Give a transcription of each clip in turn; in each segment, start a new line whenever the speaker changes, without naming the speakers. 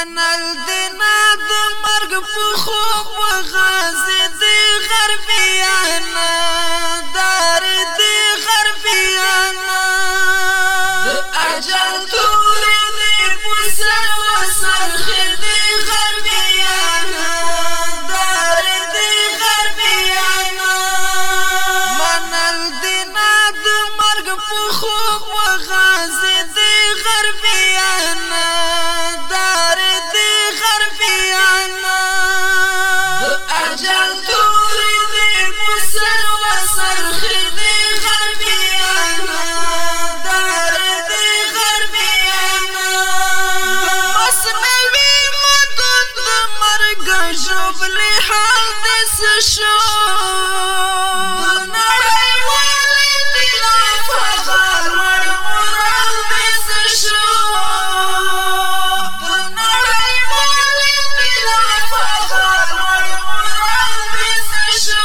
منل دینا د مرګ په خوب غازی دی غربیانا. دار دی غربیانا. د أجل تور دی پسر وسر دی غربیانا. دار دی غربیانا. منل دینا د مرګ په خوب غازی دی غربیانا.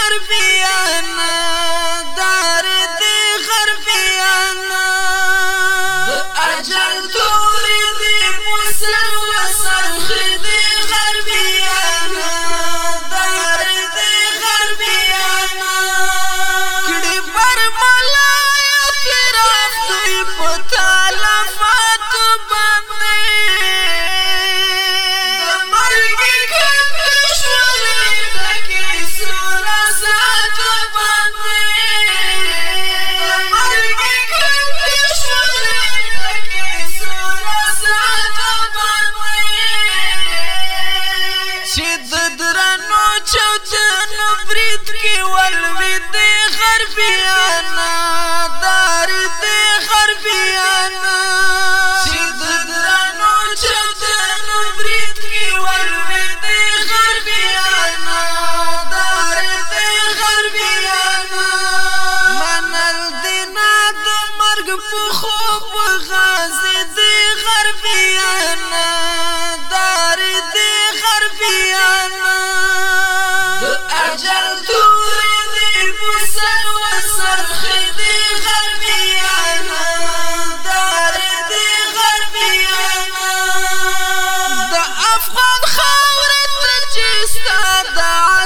ور بیانا be
on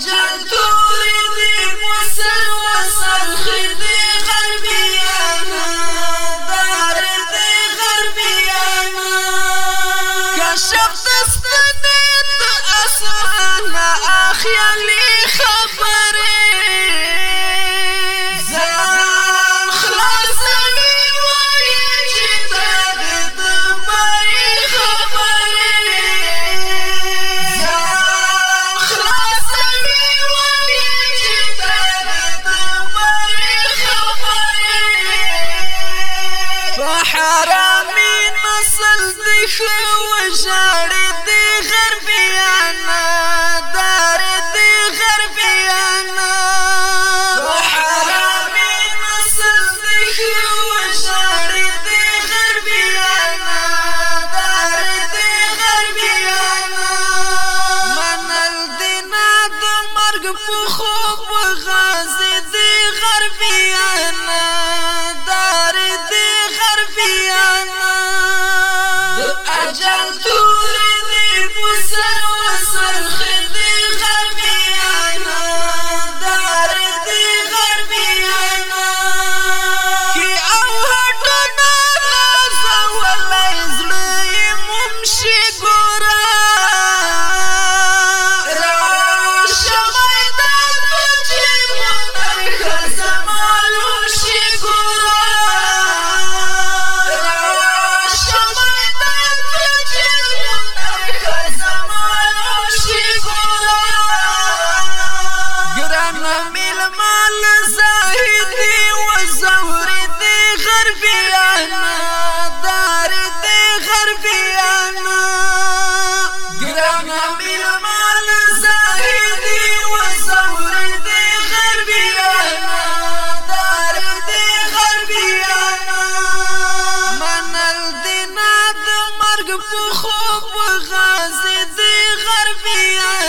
خوب
所以我想 خوخ وغازی دی غربیان